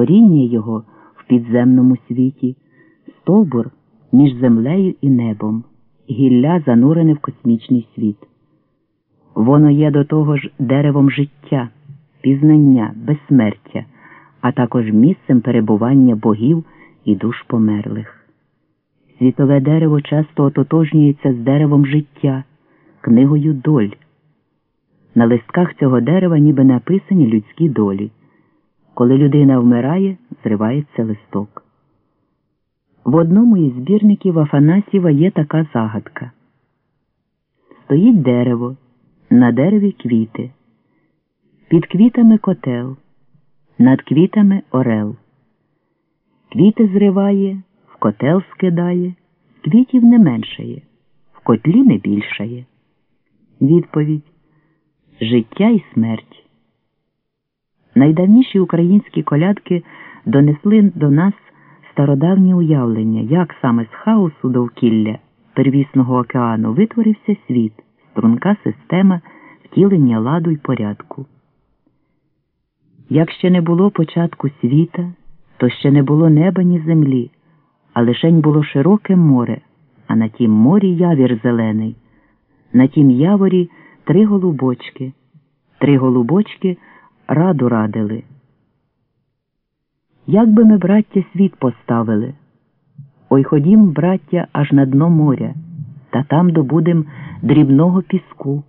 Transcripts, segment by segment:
коріння його в підземному світі, стовбур між землею і небом, гілля занурене в космічний світ. Воно є до того ж деревом життя, пізнання, безсмертя, а також місцем перебування богів і душ померлих. Світове дерево часто ототожнюється з деревом життя, книгою доль. На листках цього дерева ніби написані людські долі. Коли людина вмирає, зривається листок. В одному із збірників Афанасьєва є така загадка. Стоїть дерево, на дереві квіти, під квітами котел, над квітами орел. Квіти зриває, в котел скидає, квітів не меншає, в котлі не більшає. Відповідь Життя і смерть. Найдавніші українські колядки донесли до нас стародавні уявлення, як саме з хаосу довкілля первісного океану витворився світ, струнка система втілення ладу й порядку. Як ще не було початку світа, то ще не було неба, ні землі, а лишень було широке море, а на тім морі явір зелений, на тім яворі три голубочки, три голубочки раду радили. Як би ми, браття, світ поставили? Ой ходім, браття, аж на дно моря, та там добудем дрібного піску.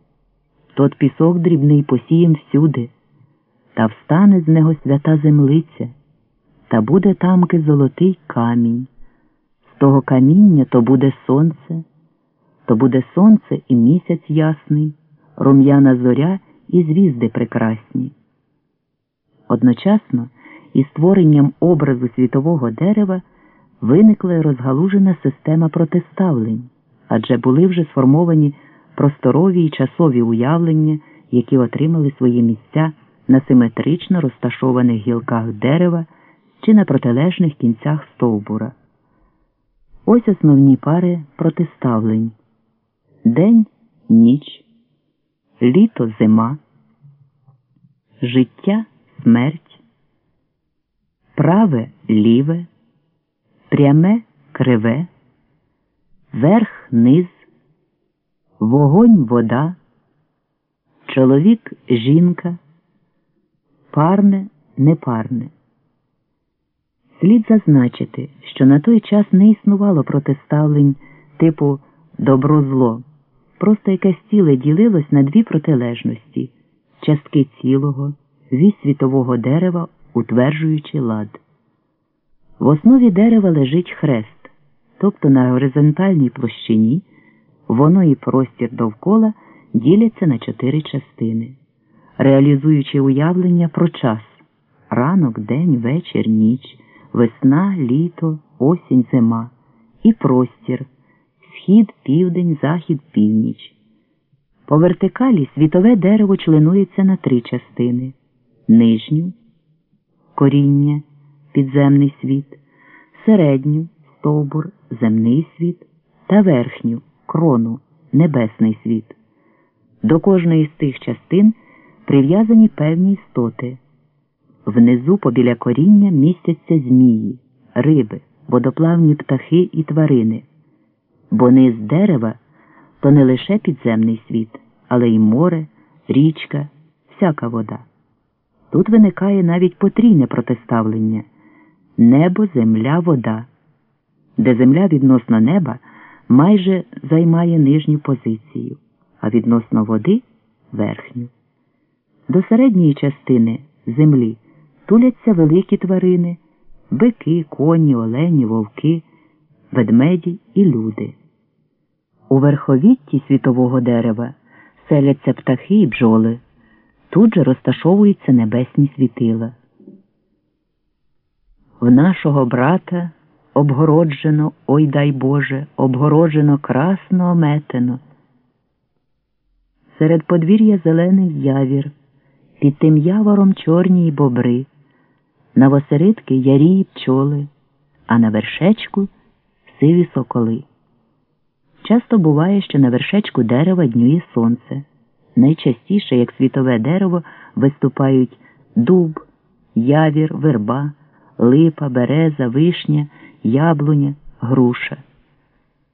Тот пісок дрібний посієм всюди, та встане з него свята землиця, та буде тамки золотий камінь. З того каміння то буде сонце, то буде сонце і місяць ясний, рум'яна зоря і звізди прекрасні. Одночасно із створенням образу світового дерева виникла розгалужена система протиставлень, адже були вже сформовані просторові і часові уявлення, які отримали свої місця на симетрично розташованих гілках дерева чи на протилежних кінцях стовбура. Ось основні пари протиставлень день ніч, літо зима, життя смерть, праве ліве, пряме криве, верх низ, вогонь вода, чоловік жінка, парне непарне. Слід зазначити, що на той час не існувало протиставлень типу добро зло, просто якесь ціле ділилось на дві протилежності частки цілого вісь світового дерева, утверджуючи лад. В основі дерева лежить хрест, тобто на горизонтальній площині воно і простір довкола діляться на чотири частини, реалізуючи уявлення про час ранок, день, вечір, ніч, весна, літо, осінь, зима і простір, схід, південь, захід, північ. По вертикалі світове дерево членується на три частини нижню коріння, підземний світ, середню стовбур, земний світ та верхню крону, небесний світ. До кожної з тих частин прив'язані певні істоти. Внизу побіля коріння містяться змії, риби, водоплавні птахи і тварини, бо низ дерева то не лише підземний світ, але й море, річка, всяка вода. Тут виникає навіть потрійне протиставлення небо, земля, вода, де земля відносно неба майже займає нижню позицію, а відносно води верхню. До середньої частини землі туляться великі тварини, бики, коні, олені, вовки, ведмеді і люди. У верховітті світового дерева селяться птахи і бджоли. Тут же розташовуються небесні світила. В нашого брата обгороджено, ой дай Боже, обгороджено красно ометено. Серед подвір'я зелений явір, під тим явором чорні й бобри, на восеридки ярі пчоли, а на вершечку сиві соколи. Часто буває, що на вершечку дерева днює сонце. Найчастіше, як світове дерево, виступають дуб, явір, верба, липа, береза, вишня, яблуня, груша.